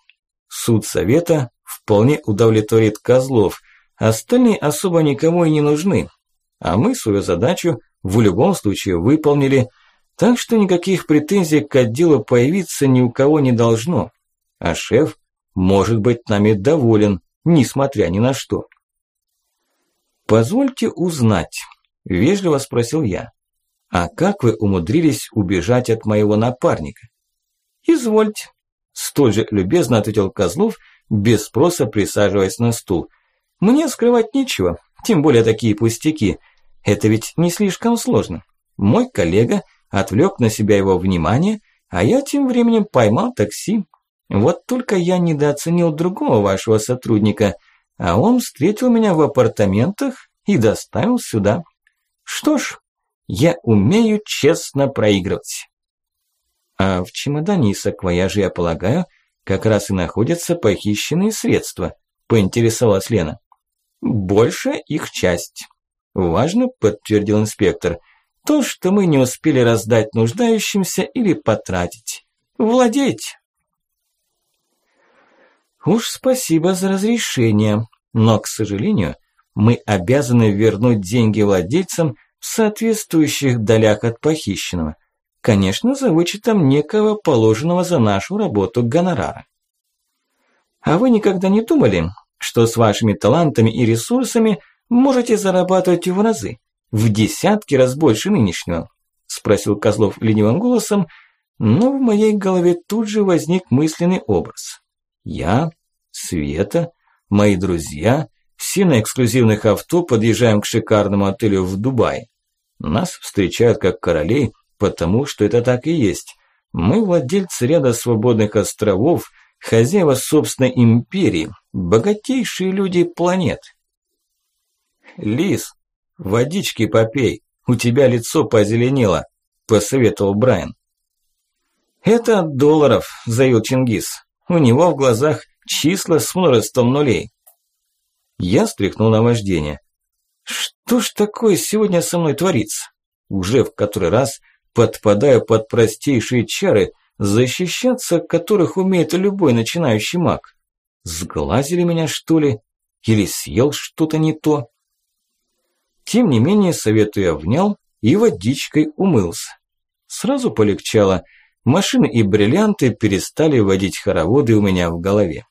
Суд совета вполне удовлетворит Козлов, остальные особо никому и не нужны. А мы свою задачу в любом случае выполнили, так что никаких претензий к отделу появиться ни у кого не должно. А шеф может быть нами доволен, несмотря ни на что. «Позвольте узнать», – вежливо спросил я. «А как вы умудрились убежать от моего напарника?» «Извольте», – столь же любезно ответил Козлов, без спроса присаживаясь на стул. «Мне скрывать нечего, тем более такие пустяки. Это ведь не слишком сложно. Мой коллега – отвлек на себя его внимание, а я тем временем поймал такси. Вот только я недооценил другого вашего сотрудника, а он встретил меня в апартаментах и доставил сюда. Что ж, я умею честно проигрывать. А в чемодане и саквояже, я полагаю, как раз и находятся похищенные средства, поинтересовалась Лена. Большая их часть. Важно, подтвердил инспектор. То, что мы не успели раздать нуждающимся или потратить. Владеть. Уж спасибо за разрешение, но, к сожалению, мы обязаны вернуть деньги владельцам в соответствующих долях от похищенного. Конечно, за вычетом некого положенного за нашу работу гонорара. А вы никогда не думали, что с вашими талантами и ресурсами можете зарабатывать в разы? в десятки раз больше нынешнего?» – спросил Козлов ленивым голосом, но в моей голове тут же возник мысленный образ. Я, Света, мои друзья, все на эксклюзивных авто подъезжаем к шикарному отелю в Дубае. Нас встречают как королей, потому что это так и есть. Мы владельцы ряда свободных островов, хозяева собственной империи, богатейшие люди планет. Лис, «Водички попей, у тебя лицо позеленело», – посоветовал Брайан. «Это от долларов», – заявил Чингис. «У него в глазах числа с множеством нулей». Я стряхнул на вождение. «Что ж такое сегодня со мной творится? Уже в который раз подпадаю под простейшие чары, защищаться которых умеет любой начинающий маг. Сглазили меня, что ли? Или съел что-то не то?» Тем не менее, совету я внял и водичкой умылся. Сразу полегчало. Машины и бриллианты перестали водить хороводы у меня в голове.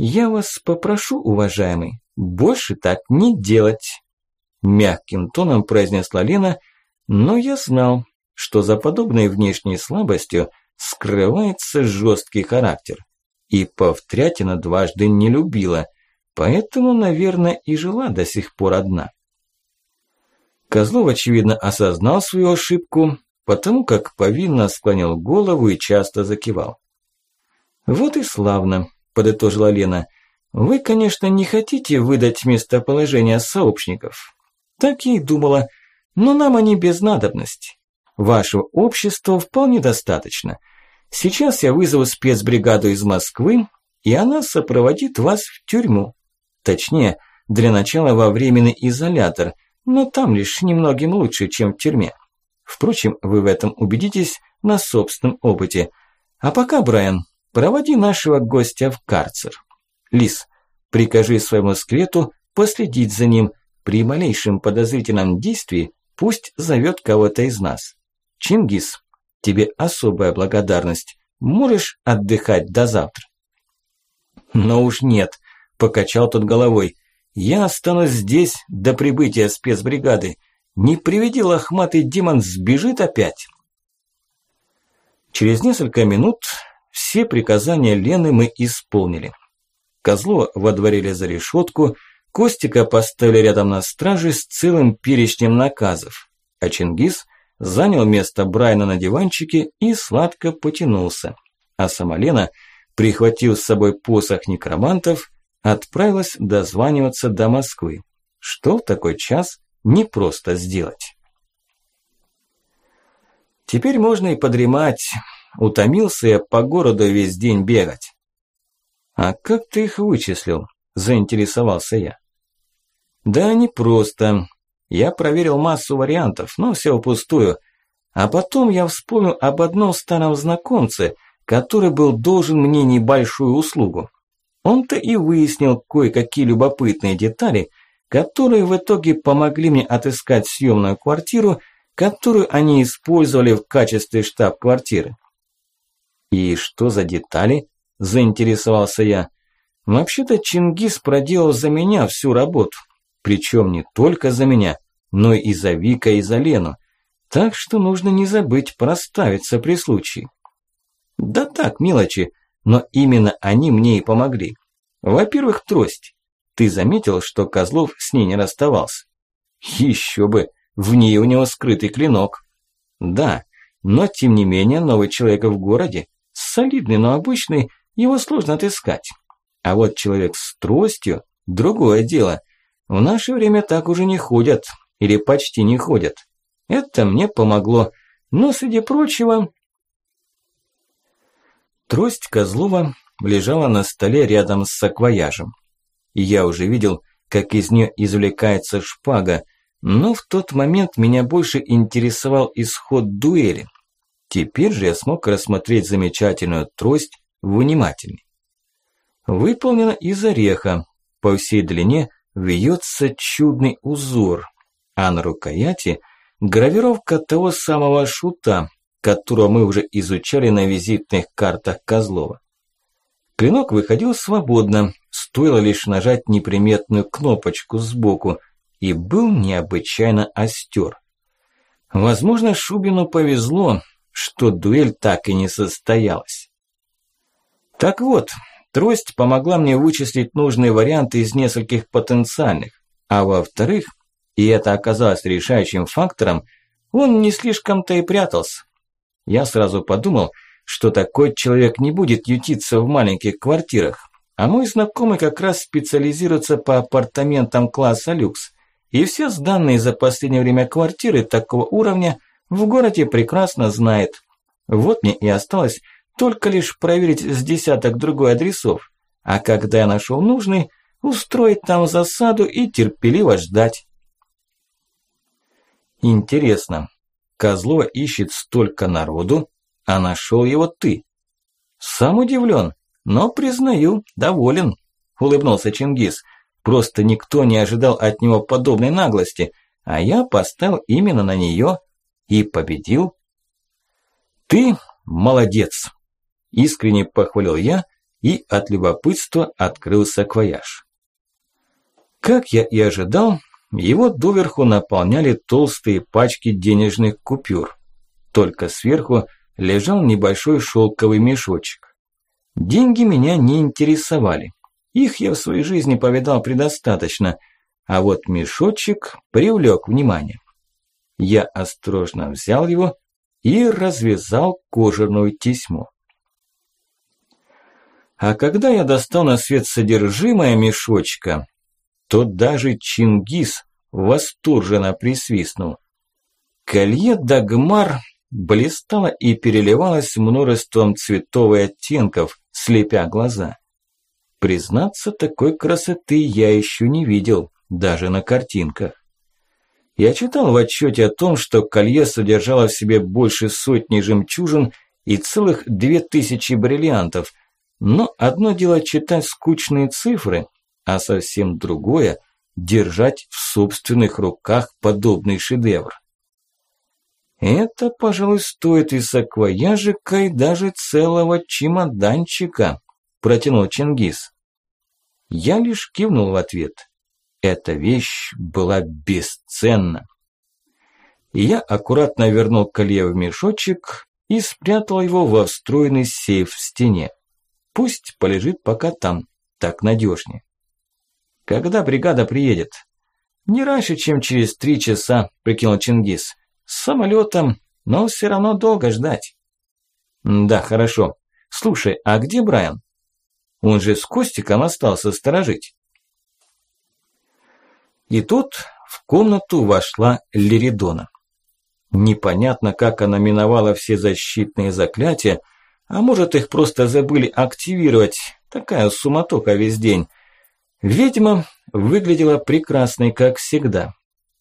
«Я вас попрошу, уважаемый, больше так не делать», – мягким тоном произнесла Лена, но я знал, что за подобной внешней слабостью скрывается жесткий характер. И повторять она дважды не любила – Поэтому, наверное, и жила до сих пор одна. Козлов, очевидно, осознал свою ошибку, потому как повинно склонил голову и часто закивал. «Вот и славно», – подытожила Лена. «Вы, конечно, не хотите выдать местоположение сообщников. Так я и думала, но нам они без надобности. Вашего общества вполне достаточно. Сейчас я вызову спецбригаду из Москвы, и она сопроводит вас в тюрьму. Точнее, для начала во временный изолятор, но там лишь немногим лучше, чем в тюрьме. Впрочем, вы в этом убедитесь на собственном опыте. А пока, Брайан, проводи нашего гостя в карцер. Лис, прикажи своему скелету последить за ним. При малейшем подозрительном действии пусть зовет кого-то из нас. Чингис, тебе особая благодарность. Можешь отдыхать до завтра. Но уж нет, покачал тот головой. Я останусь здесь до прибытия спецбригады. Не приведи лохматый демон сбежит опять. Через несколько минут все приказания Лены мы исполнили. Козлова водворили за решетку, Костика поставили рядом на страже с целым перечнем наказов, а Чингис занял место Брайна на диванчике и сладко потянулся, а сама Лена, прихватив с собой посох некромантов, отправилась дозваниваться до Москвы, что в такой час не просто сделать. Теперь можно и подремать. Утомился я по городу весь день бегать. А как ты их вычислил? Заинтересовался я. Да не просто. Я проверил массу вариантов, но все впустую. А потом я вспомнил об одном старом знакомце, который был должен мне небольшую услугу. Он-то и выяснил кое-какие любопытные детали, которые в итоге помогли мне отыскать съемную квартиру, которую они использовали в качестве штаб-квартиры. «И что за детали?» – заинтересовался я. «Вообще-то Чингис проделал за меня всю работу, причем не только за меня, но и за Вика и за Лену, так что нужно не забыть проставиться при случае». «Да так, мелочи, но именно они мне и помогли. Во-первых, трость. Ты заметил, что Козлов с ней не расставался? Еще бы, в ней у него скрытый клинок. Да, но тем не менее новый человек в городе, солидный, но обычный, его сложно отыскать. А вот человек с тростью – другое дело. В наше время так уже не ходят, или почти не ходят. Это мне помогло. Но, среди прочего... Трость Козлова лежала на столе рядом с саквояжем. Я уже видел, как из нее извлекается шпага, но в тот момент меня больше интересовал исход дуэли. Теперь же я смог рассмотреть замечательную трость внимательней. Выполнена из ореха. По всей длине вьется чудный узор, а на рукояти гравировка того самого шута, которого мы уже изучали на визитных картах Козлова. Клинок выходил свободно, стоило лишь нажать неприметную кнопочку сбоку, и был необычайно остер. Возможно, Шубину повезло, что дуэль так и не состоялась. Так вот, трость помогла мне вычислить нужные варианты из нескольких потенциальных, а во-вторых, и это оказалось решающим фактором, он не слишком-то и прятался. Я сразу подумал, что такой человек не будет ютиться в маленьких квартирах. А мой знакомый как раз специализируется по апартаментам класса люкс. И все сданные за последнее время квартиры такого уровня в городе прекрасно знает. Вот мне и осталось только лишь проверить с десяток другой адресов. А когда я нашел нужный, устроить там засаду и терпеливо ждать. Интересно, Козлова ищет столько народу, а нашел его ты. Сам удивлен, но, признаю, доволен, улыбнулся Чингис. Просто никто не ожидал от него подобной наглости, а я поставил именно на нее и победил. Ты молодец, искренне похвалил я и от любопытства открыл саквояж. Как я и ожидал, его доверху наполняли толстые пачки денежных купюр. Только сверху лежал небольшой шелковый мешочек. Деньги меня не интересовали. Их я в своей жизни повидал предостаточно, а вот мешочек привлек внимание. Я осторожно взял его и развязал кожаную тесьму. А когда я достал на свет содержимое мешочка, то даже Чингис восторженно присвистнул. Колье Дагмар блистало и переливалось множеством цветов и оттенков, слепя глаза. Признаться, такой красоты я еще не видел, даже на картинках. Я читал в отчете о том, что колье содержало в себе больше сотни жемчужин и целых две тысячи бриллиантов, но одно дело читать скучные цифры, а совсем другое – держать в собственных руках подобный шедевр. Это, пожалуй, стоит и саквояжика, и даже целого чемоданчика, протянул Чингис. Я лишь кивнул в ответ. Эта вещь была бесценна. Я аккуратно вернул колье в мешочек и спрятал его во встроенный сейф в стене. Пусть полежит пока там, так надежнее. Когда бригада приедет? Не раньше, чем через три часа, прикинул Чингис. С самолетом, но все равно долго ждать. Да, хорошо. Слушай, а где Брайан? Он же с Костиком остался сторожить. И тут в комнату вошла Леридона. Непонятно, как она миновала все защитные заклятия, а может их просто забыли активировать, такая суматока весь день. Ведьма выглядела прекрасной, как всегда,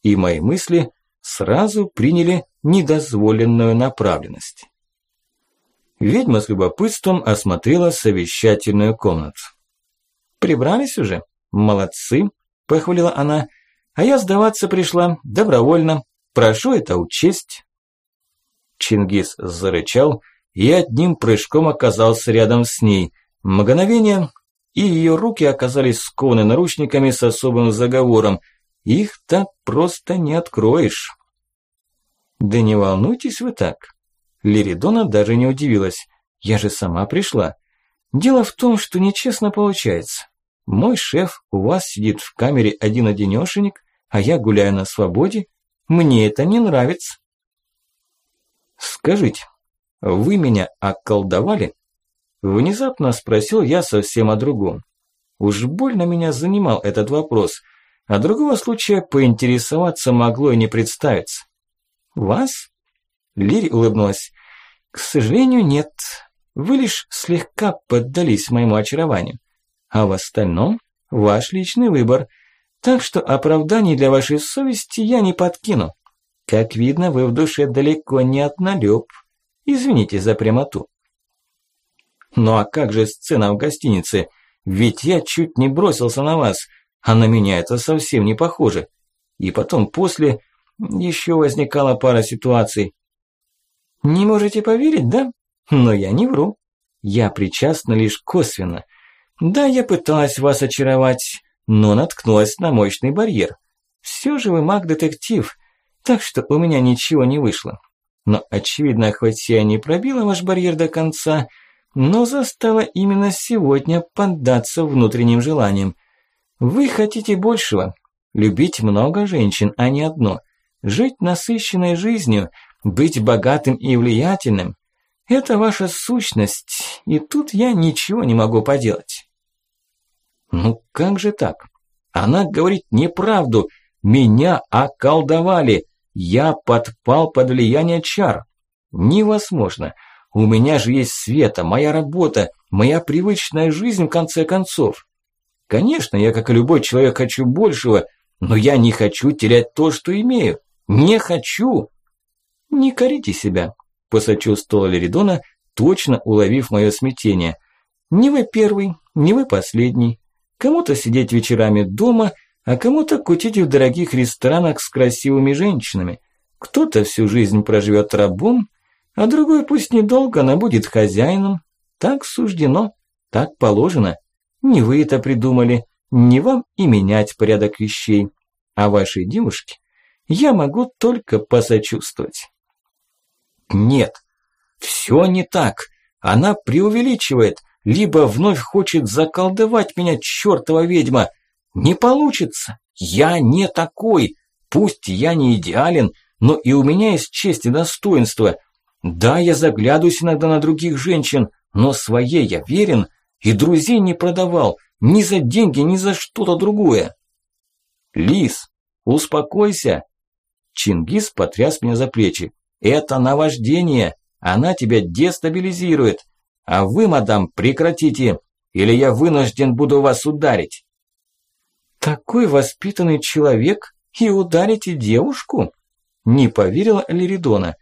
и мои мысли сразу приняли недозволенную направленность. Ведьма с любопытством осмотрела совещательную комнату. «Прибрались уже? Молодцы!» – похвалила она. «А я сдаваться пришла добровольно. Прошу это учесть». Чингис зарычал и одним прыжком оказался рядом с ней. Мгновение, и ее руки оказались скованы наручниками с особым заговором. Их так просто не откроешь. Да не волнуйтесь вы так. Лиридона даже не удивилась. Я же сама пришла. Дело в том, что нечестно получается. Мой шеф у вас сидит в камере один-одинёшенек, а я гуляю на свободе. Мне это не нравится. Скажите, вы меня околдовали? Внезапно спросил я совсем о другом. Уж больно меня занимал этот вопрос, а другого случая поинтересоваться могло и не представиться. «Вас?» Лири улыбнулась. «К сожалению, нет. Вы лишь слегка поддались моему очарованию. А в остальном ваш личный выбор. Так что оправданий для вашей совести я не подкину. Как видно, вы в душе далеко не однолюб. Извините за прямоту». «Ну а как же сцена в гостинице? Ведь я чуть не бросился на вас, а на меня это совсем не похоже. И потом после еще возникала пара ситуаций. Не можете поверить, да? Но я не вру. Я причастна лишь косвенно. Да, я пыталась вас очаровать, но наткнулась на мощный барьер. Все же вы маг-детектив, так что у меня ничего не вышло. Но, очевидно, хоть я не пробила ваш барьер до конца, но застала именно сегодня поддаться внутренним желаниям. Вы хотите большего, любить много женщин, а не одно – Жить насыщенной жизнью, быть богатым и влиятельным – это ваша сущность, и тут я ничего не могу поделать. Ну как же так? Она говорит неправду. Меня околдовали. Я подпал под влияние чар. Невозможно. У меня же есть света, моя работа, моя привычная жизнь в конце концов. Конечно, я, как и любой человек, хочу большего, но я не хочу терять то, что имею. Не хочу. Не корите себя, посочувствовала Леридона, точно уловив мое смятение. Не вы первый, не вы последний. Кому-то сидеть вечерами дома, а кому-то кутить в дорогих ресторанах с красивыми женщинами. Кто-то всю жизнь проживет рабом, а другой пусть недолго, но будет хозяином. Так суждено, так положено. Не вы это придумали, не вам и менять порядок вещей. А вашей девушке я могу только посочувствовать. Нет, все не так. Она преувеличивает, либо вновь хочет заколдовать меня, чертова ведьма. Не получится. Я не такой. Пусть я не идеален, но и у меня есть честь и достоинство. Да, я заглядываюсь иногда на других женщин, но своей я верен и друзей не продавал ни за деньги, ни за что-то другое. Лис, успокойся. Чингис потряс меня за плечи. Это наваждение, она тебя дестабилизирует. А вы, мадам, прекратите, или я вынужден буду вас ударить. Такой воспитанный человек и ударите девушку? Не поверила Лиридона.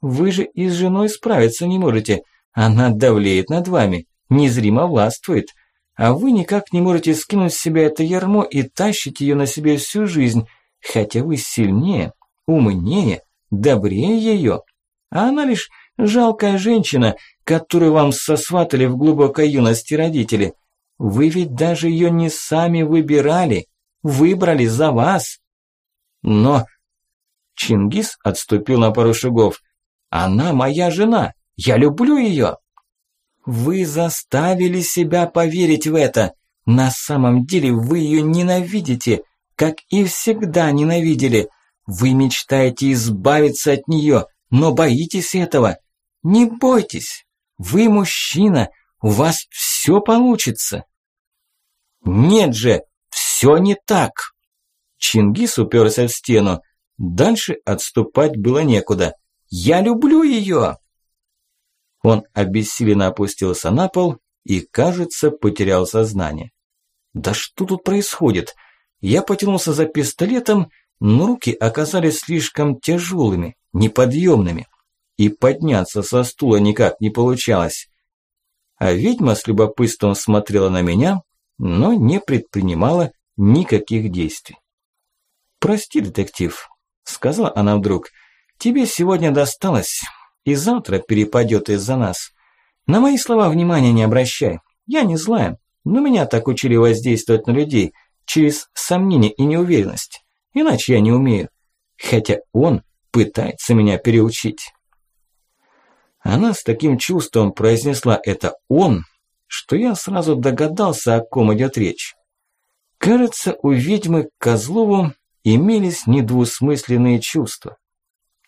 Вы же и с женой справиться не можете. Она давлеет над вами, незримо властвует. А вы никак не можете скинуть с себя это ярмо и тащить ее на себе всю жизнь, хотя вы сильнее, умнее, добрее ее. А она лишь жалкая женщина, которую вам сосватали в глубокой юности родители. Вы ведь даже ее не сами выбирали, выбрали за вас. Но Чингис отступил на пару шагов. Она моя жена, я люблю ее. Вы заставили себя поверить в это. На самом деле вы ее ненавидите, как и всегда ненавидели. Вы мечтаете избавиться от нее, но боитесь этого. Не бойтесь. Вы мужчина, у вас все получится. Нет же, все не так. Чингис уперся в стену. Дальше отступать было некуда. Я люблю ее. Он обессиленно опустился на пол и, кажется, потерял сознание. Да что тут происходит? Я потянулся за пистолетом, но руки оказались слишком тяжелыми, неподъемными, и подняться со стула никак не получалось. А ведьма с любопытством смотрела на меня, но не предпринимала никаких действий. «Прости, детектив», – сказала она вдруг, – «тебе сегодня досталось, и завтра перепадет из-за нас. На мои слова внимания не обращай. Я не злая, но меня так учили воздействовать на людей через сомнение и неуверенность. Иначе я не умею. Хотя он пытается меня переучить. Она с таким чувством произнесла это «он», что я сразу догадался, о ком идет речь. Кажется, у ведьмы к Козлову имелись недвусмысленные чувства.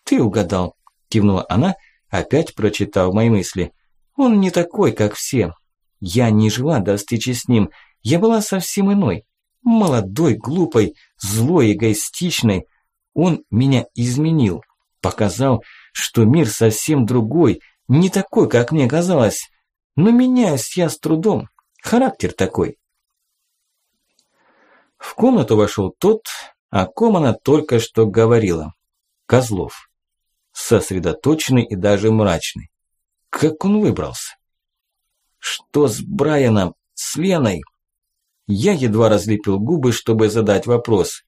«Ты угадал», – кивнула она опять прочитав мои мысли. Он не такой, как все. Я не жила до встречи с ним, я была совсем иной. Молодой, глупой, злой, эгоистичной. Он меня изменил, показал, что мир совсем другой, не такой, как мне казалось. Но меняюсь я с трудом, характер такой. В комнату вошел тот, о ком она только что говорила. Козлов сосредоточенный и даже мрачный. Как он выбрался? Что с Брайаном, с Леной? Я едва разлепил губы, чтобы задать вопрос.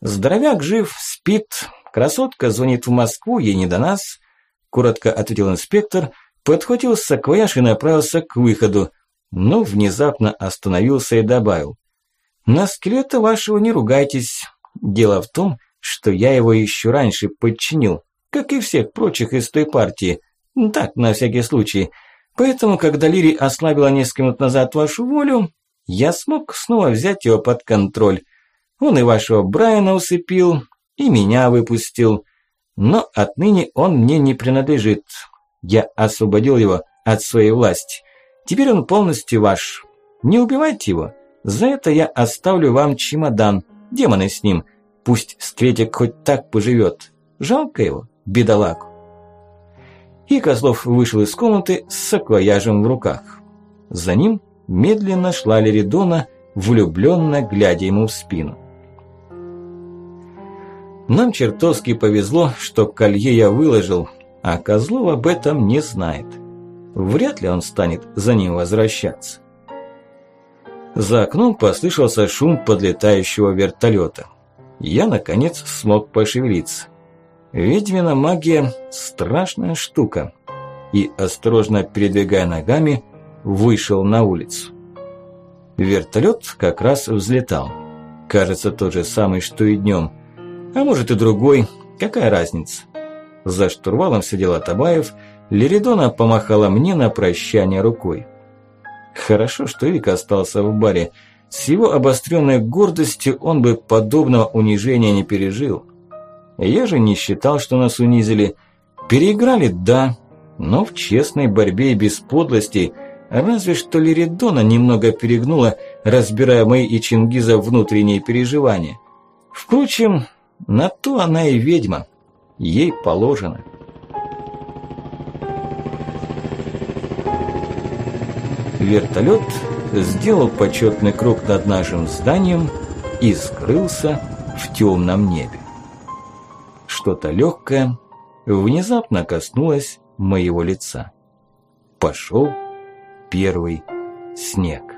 Здоровяк жив, спит, красотка звонит в Москву, ей не до нас, коротко ответил инспектор, подхватил саквояж и направился к выходу, но внезапно остановился и добавил. На скелета вашего не ругайтесь. Дело в том, что я его еще раньше подчинил как и всех прочих из той партии. Так, на всякий случай. Поэтому, когда Лири ослабила несколько минут назад вашу волю, я смог снова взять его под контроль. Он и вашего Брайана усыпил, и меня выпустил. Но отныне он мне не принадлежит. Я освободил его от своей власти. Теперь он полностью ваш. Не убивайте его. За это я оставлю вам чемодан. Демоны с ним. Пусть скретик хоть так поживет. Жалко его бедолагу. И Козлов вышел из комнаты с саквояжем в руках. За ним медленно шла Леридона, влюбленно глядя ему в спину. Нам чертовски повезло, что колье я выложил, а Козлов об этом не знает. Вряд ли он станет за ним возвращаться. За окном послышался шум подлетающего вертолета. Я, наконец, смог пошевелиться. Ведьмина магия – страшная штука. И, осторожно передвигая ногами, вышел на улицу. Вертолет как раз взлетал. Кажется, тот же самый, что и днем. А может и другой, какая разница? За штурвалом сидел Атабаев, Леридона помахала мне на прощание рукой. Хорошо, что Вик остался в баре. С его обостренной гордостью он бы подобного унижения не пережил. Я же не считал, что нас унизили. Переиграли, да, но в честной борьбе и без подлости, разве что Лиридона немного перегнула, разбирая мои и Чингиза внутренние переживания. Впрочем, на то она и ведьма. Ей положено. Вертолет сделал почетный круг над нашим зданием и скрылся в темном небе. Что-то легкое внезапно коснулось моего лица. Пошел первый снег.